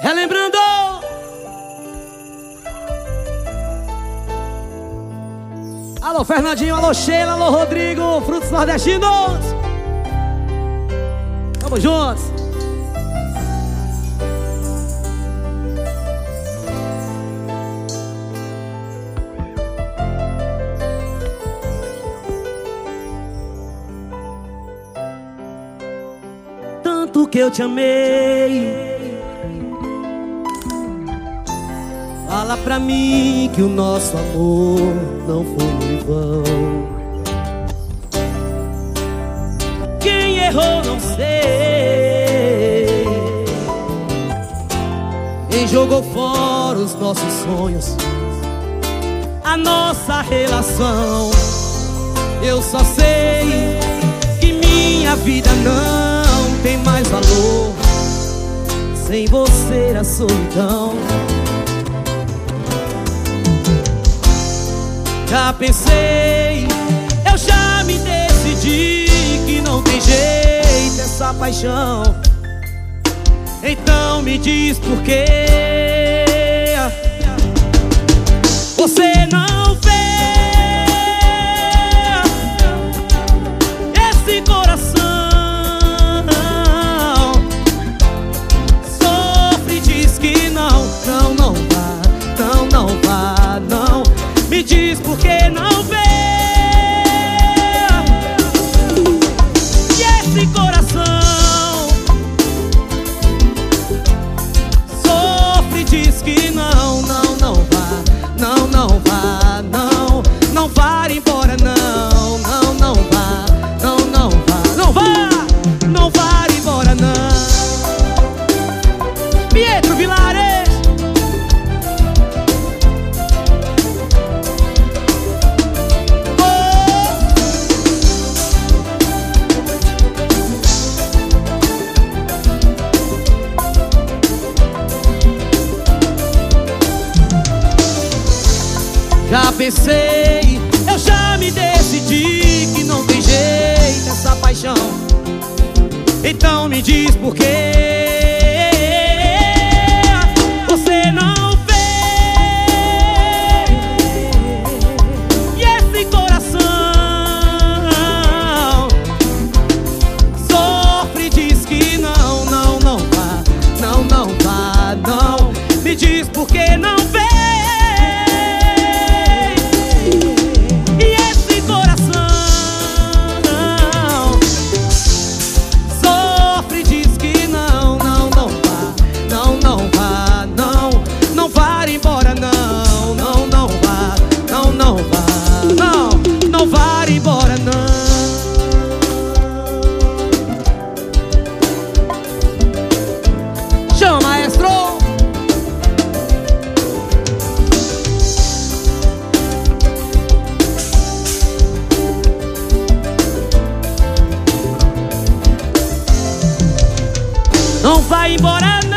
Relembrando. Alô, Fernandinho, alô, Sheila, alô, Rodrigo, Frutos Nordestinos. Tamo juntos. Tanto que eu te amei. Fala pra mim que o nosso amor não foi em vão. Quem errou, não sei. Quem jogou fora os nossos sonhos, a nossa relação. Eu só sei que minha vida não tem mais valor. Sem você, a solidão. Já pensei, eu já me decidi que não tem jeito essa paixão. Então me diz por quê. Você não Vilares Já pensei, eu já me decidi que não tem jeito essa paixão. Então me diz por quê. Vai embora, não